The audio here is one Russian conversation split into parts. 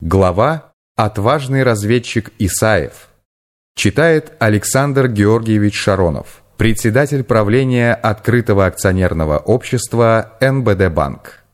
Глава «Отважный разведчик Исаев». Читает Александр Георгиевич Шаронов, председатель правления открытого акционерного общества НБД Банк.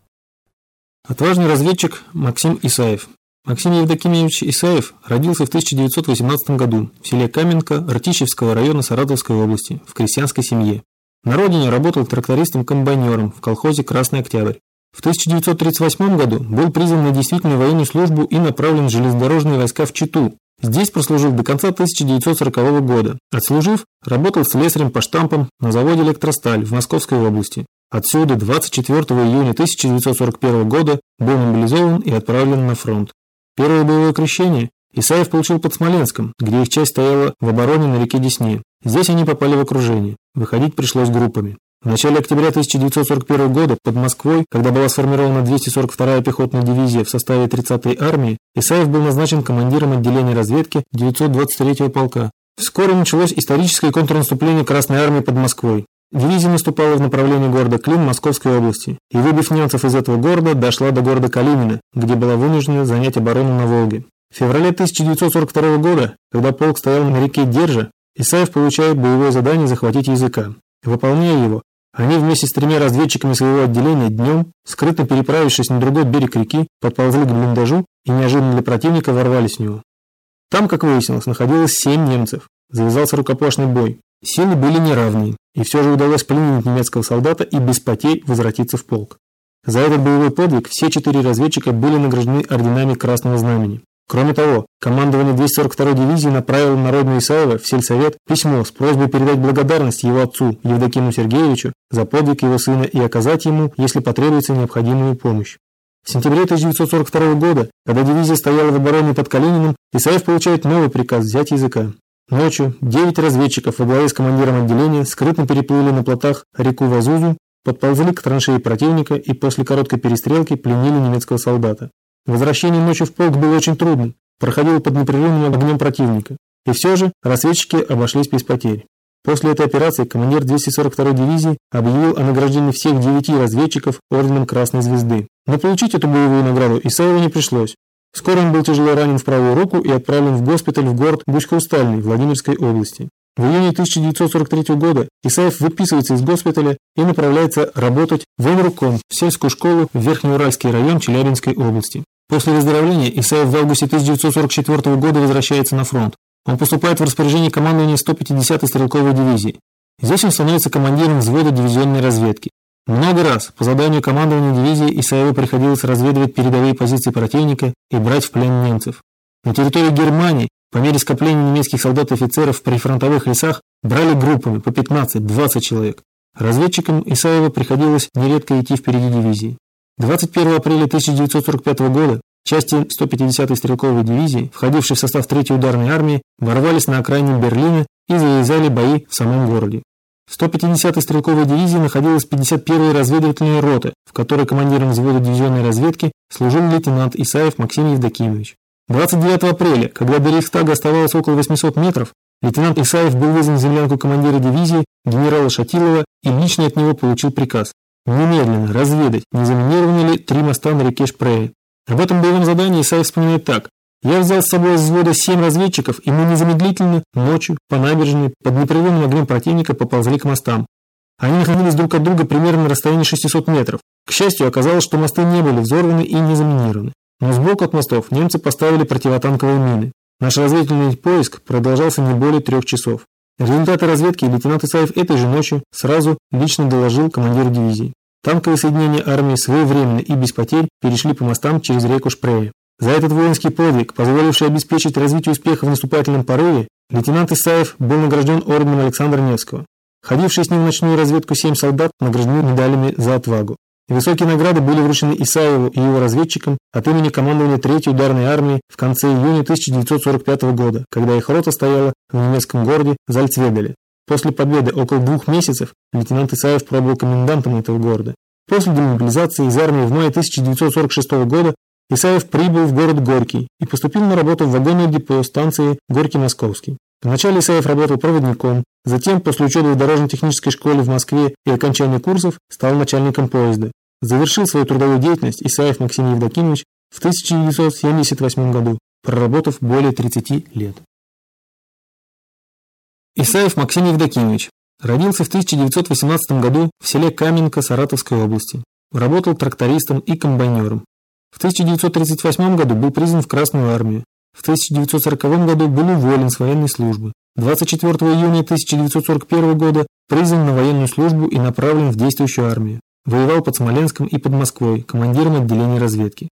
Отважный разведчик Максим Исаев. Максим Евдокимович Исаев родился в 1918 году в селе Каменка Ртищевского района Саратовской области в крестьянской семье. На родине работал трактористом-комбайнером в колхозе «Красный Октябрь». В 1938 году был призван на действительную военную службу и направлен в железнодорожные войска в Читу. Здесь прослужил до конца 1940 года. Отслужив, работал слесарем по штампам на заводе «Электросталь» в Московской области. Отсюда 24 июня 1941 года был мобилизован и отправлен на фронт. Первое боевое крещение Исаев получил под Смоленском, где их часть стояла в обороне на реке Десне. Здесь они попали в окружение. Выходить пришлось группами. В начале октября 1941 года под Москвой, когда была сформирована 242-я пехотная дивизия в составе 30-й армии, Исаев был назначен командиром отделения разведки 923-го полка. Вскоре началось историческое контрнаступление Красной армии под Москвой. Дивизия наступала в направлении города Клин Московской области и, выбив немцев из этого города, дошла до города Калинина, где была вынуждена занять оборону на Волге. В феврале 1942 года, когда полк стоял на реке Держа, Исаев получает боевое задание захватить языка. Выполняя его, они вместе с тремя разведчиками своего отделения днем, скрытно переправившись на другой берег реки, подползли к блиндажу и неожиданно для противника ворвались в него. Там, как выяснилось, находилось семь немцев. Завязался рукопашный бой. Силы были неравные, и все же удалось пленить немецкого солдата и без потерь возвратиться в полк. За этот боевой подвиг все четыре разведчика были награждены орденами Красного Знамени. Кроме того, командование 242-й дивизии направило на родину Исаева в сельсовет письмо с просьбой передать благодарность его отцу Евдокиму Сергеевичу за подвиг его сына и оказать ему, если потребуется, необходимую помощь. В сентябре 1942 года, когда дивизия стояла в обороне под Калининым, Исаев получает новый приказ взять языка. Ночью девять разведчиков во главе с командиром отделения скрытно переплыли на плотах реку Вазузу, подползли к траншеи противника и после короткой перестрелки пленили немецкого солдата. Возвращение ночью в полк было очень трудным, проходило под непрерывным огнем противника. И все же рассветчики обошлись без потерь. После этой операции командир 242-й дивизии объявил о награждении всех девяти разведчиков орденом Красной Звезды. Но получить эту боевую награду Исаеву не пришлось. Скоро он был тяжело ранен в правую руку и отправлен в госпиталь в город Гусько-Устальный Владимирской области. В июне 1943 года Исаев выписывается из госпиталя и направляется работать в Онруком, в сельскую школу в Верхнеуральский район Челябинской области. После выздоровления Исаев в августе 1944 года возвращается на фронт. Он поступает в распоряжение командования 150-й стрелковой дивизии. Здесь он становится командиром взвода дивизионной разведки. Много раз по заданию командования дивизии Исаеву приходилось разведывать передовые позиции противника и брать в плен немцев. На территории Германии, по мере скопления немецких солдат и офицеров в прифронтовых лесах, брали группами по 15-20 человек. Разведчикам Исаева приходилось нередко идти впереди дивизии. 21 апреля 1945 года части 150-й стрелковой дивизии, входившей в состав 3-й ударной армии, ворвались на окраине Берлина и завязали бои в самом городе. В 150-й стрелковой дивизии находилась 51-я разведывательная рота, в которой командиром взвода дивизионной разведки служил лейтенант Исаев Максим Евдокимович. 29 апреля, когда до Рейхстага оставалось около 800 метров, лейтенант Исаев был вызван в землянку командира дивизии генерала Шатилова и лично от него получил приказ Немедленно разведать, не заминированы ли три моста на реке Шпрее. Об этом боевом задании Исаев вспоминает так. Я взял с собой из взвода семь разведчиков, и мы незамедлительно, ночью, по набережной, под непрерывным огнем противника поползли к мостам. Они находились друг от друга примерно на расстоянии 600 метров. К счастью, оказалось, что мосты не были взорваны и не заминированы. Но сбоку от мостов немцы поставили противотанковые мины. Наш разведывательный поиск продолжался не более трех часов. Результаты разведки лейтенант Исаев этой же ночью сразу лично доложил командиру дивизии. Танковые соединения армии своевременно и без потерь перешли по мостам через реку Шпрее. За этот воинский подвиг, позволивший обеспечить развитие успеха в наступательном порыве, лейтенант Исаев был награжден орденом Александра Невского. Ходившие с ним в ночную разведку семь солдат награждены медалями за отвагу. Высокие награды были вручены Исаеву и его разведчикам от имени командования 3-й ударной армии в конце июня 1945 года, когда их рота стояла в немецком городе Зальцведеле. После победы около двух месяцев лейтенант Исаев пробыл комендантом этого города. После демобилизации из армии в мае 1946 года Исаев прибыл в город Горький и поступил на работу в вагонное депо станции Горький-Московский. Вначале Исаев работал проводником, затем, после учебы в дорожно-технической школе в Москве и окончания курсов, стал начальником поезда. Завершил свою трудовую деятельность Исаев Максим Евдокимович в 1978 году, проработав более 30 лет. Исаев Максим Евдокимович родился в 1918 году в селе Каменка Саратовской области. Работал трактористом и комбайнером. В 1938 году был призван в Красную армию. В 1940 году был уволен с военной службы. 24 июня 1941 года призван на военную службу и направлен в действующую армию. Воевал под Смоленском и под Москвой, командиром отделения разведки.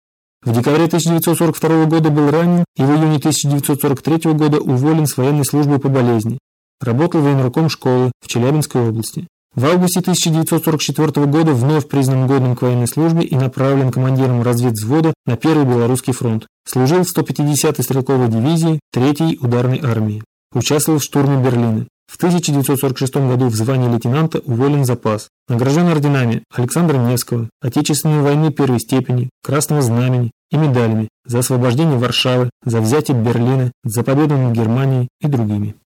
В декабре 1942 года был ранен и в июне 1943 года уволен с военной службы по болезни. Работал военруком школы в Челябинской области. В августе 1944 года вновь признан годным к военной службе и направлен командиром разведвзвода на Первый Белорусский фронт. Служил в 150-й стрелковой дивизии 3-й ударной армии. Участвовал в штурме Берлина. В 1946 году в звании лейтенанта уволен запас. Награжден орденами Александра Невского, Отечественной войны первой степени, Красного Знамени и медалями за освобождение Варшавы, за взятие Берлина, за победу над Германией и другими.